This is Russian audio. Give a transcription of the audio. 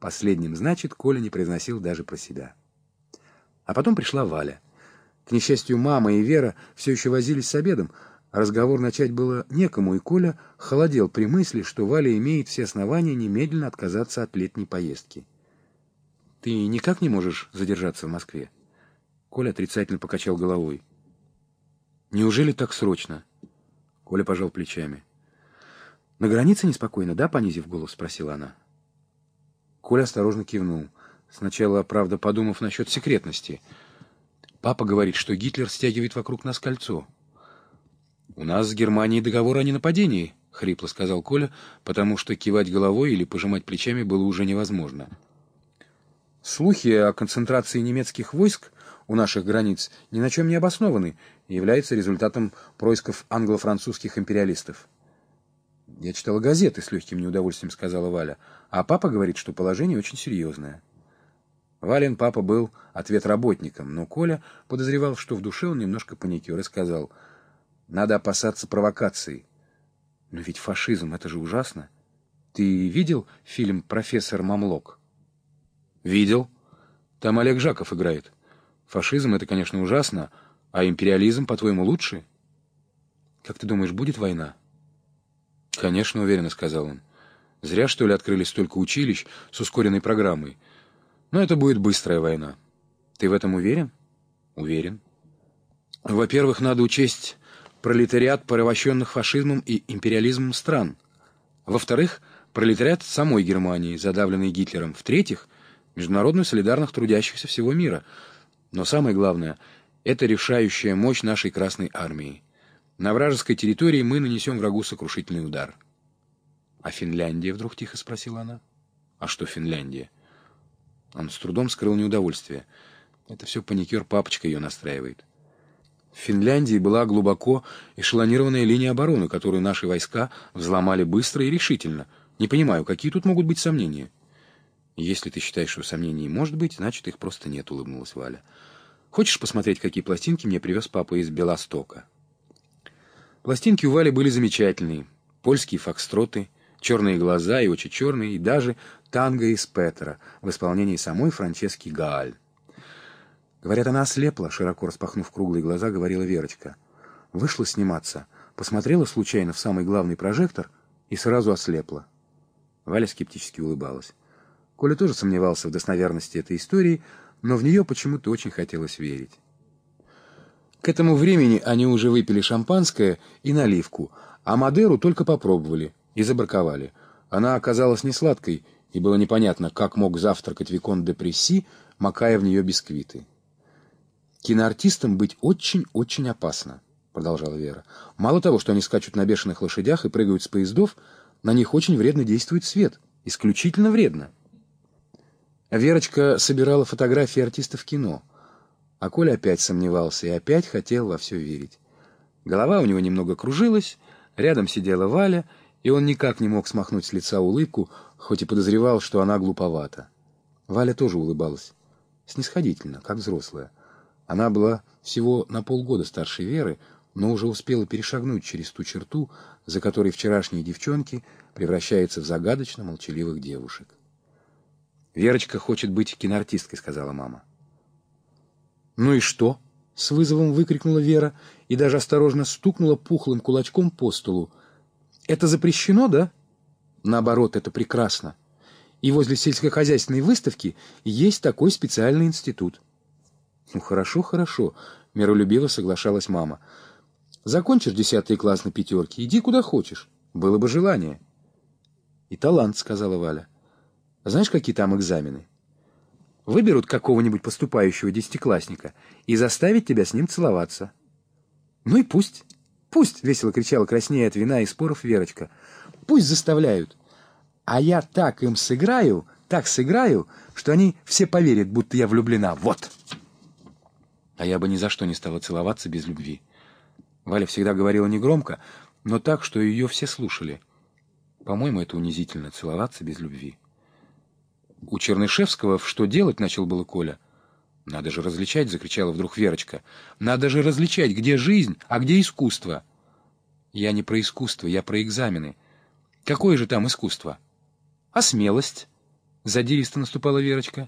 Последним, значит, Коля не произносил даже про себя. А потом пришла Валя. К несчастью, мама и Вера все еще возились с обедом, разговор начать было некому, и Коля холодел при мысли, что Валя имеет все основания немедленно отказаться от летней поездки. «Ты никак не можешь задержаться в Москве?» Коля отрицательно покачал головой. «Неужели так срочно?» Коля пожал плечами. «На границе неспокойно, да?» — понизив голос, спросила она. Коля осторожно кивнул. Сначала, правда, подумав насчет секретности. «Папа говорит, что Гитлер стягивает вокруг нас кольцо». «У нас с Германией договор о ненападении», — хрипло сказал Коля, потому что кивать головой или пожимать плечами было уже невозможно. Слухи о концентрации немецких войск у наших границ ни на чем не обоснованы и являются результатом происков англо-французских империалистов. «Я читала газеты», — с легким неудовольствием сказала Валя, «а папа говорит, что положение очень серьезное». Вален папа был ответ работником, но Коля подозревал, что в душе он немножко паникер и сказал, «Надо опасаться провокаций». «Но ведь фашизм — это же ужасно. Ты видел фильм «Профессор Мамлок»?» «Видел. Там Олег Жаков играет». Фашизм — это, конечно, ужасно, а империализм, по-твоему, лучше? Как ты думаешь, будет война? Конечно, уверенно сказал он. Зря, что ли, открыли столько училищ с ускоренной программой. Но это будет быстрая война. Ты в этом уверен? Уверен. Во-первых, надо учесть пролетариат порабощенных фашизмом и империализмом стран. Во-вторых, пролетариат самой Германии, задавленный Гитлером. В-третьих, международную солидарных трудящихся всего мира — но самое главное — это решающая мощь нашей Красной Армии. На вражеской территории мы нанесем врагу сокрушительный удар. — А Финляндия? — вдруг тихо спросила она. — А что Финляндия? Он с трудом скрыл неудовольствие. Это все паникер папочка ее настраивает. В Финляндии была глубоко эшелонированная линия обороны, которую наши войска взломали быстро и решительно. Не понимаю, какие тут могут быть сомнения? — «Если ты считаешь, что сомнений может быть, значит, их просто нет», — улыбнулась Валя. «Хочешь посмотреть, какие пластинки мне привез папа из Белостока?» Пластинки у Вали были замечательные. Польские фокстроты, черные глаза и очи черные, и даже танго из Петера в исполнении самой Франчески Гааль. Говорят, она ослепла, широко распахнув круглые глаза, говорила Верочка. Вышла сниматься, посмотрела случайно в самый главный прожектор и сразу ослепла. Валя скептически улыбалась. Коля тоже сомневался в достоверности этой истории, но в нее почему-то очень хотелось верить. К этому времени они уже выпили шампанское и наливку, а Мадеру только попробовали и забраковали. Она оказалась не сладкой, и было непонятно, как мог завтракать Викон де Пресси, макая в нее бисквиты. «Киноартистам быть очень-очень опасно», — продолжала Вера. «Мало того, что они скачут на бешеных лошадях и прыгают с поездов, на них очень вредно действует свет. Исключительно вредно». Верочка собирала фотографии артистов кино, а Коля опять сомневался и опять хотел во все верить. Голова у него немного кружилась, рядом сидела Валя, и он никак не мог смахнуть с лица улыбку, хоть и подозревал, что она глуповата. Валя тоже улыбалась, снисходительно, как взрослая. Она была всего на полгода старше Веры, но уже успела перешагнуть через ту черту, за которой вчерашние девчонки превращаются в загадочно молчаливых девушек. «Верочка хочет быть киноартисткой», — сказала мама. «Ну и что?» — с вызовом выкрикнула Вера и даже осторожно стукнула пухлым кулачком по столу. «Это запрещено, да?» «Наоборот, это прекрасно. И возле сельскохозяйственной выставки есть такой специальный институт». «Ну, хорошо, хорошо», — миролюбиво соглашалась мама. «Закончишь десятый класс на пятерке, иди куда хочешь. Было бы желание». «И талант», — сказала Валя. Знаешь, какие там экзамены? Выберут какого-нибудь поступающего десятиклассника и заставят тебя с ним целоваться. Ну и пусть. Пусть, — весело кричала краснея от вина и споров Верочка. Пусть заставляют. А я так им сыграю, так сыграю, что они все поверят, будто я влюблена. Вот. А я бы ни за что не стала целоваться без любви. Валя всегда говорила негромко, но так, что ее все слушали. По-моему, это унизительно — целоваться без любви. У Чернышевского в «Что делать?» начал было Коля. «Надо же различать!» — закричала вдруг Верочка. «Надо же различать, где жизнь, а где искусство!» «Я не про искусство, я про экзамены. Какое же там искусство?» «А смелость?» Задиристо наступала Верочка.